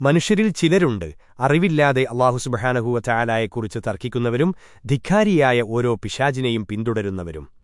മനുഷ്യരിൽ ചിലരുണ്ട്. അറിവില്ലാതെ അള്ളാഹുസുബഹാനഹുവ ചായാലയെക്കുറിച്ച് തർക്കിക്കുന്നവരും ധിക്കാരിയായ ഓരോ പിശാചിനെയും പിന്തുടരുന്നവരും.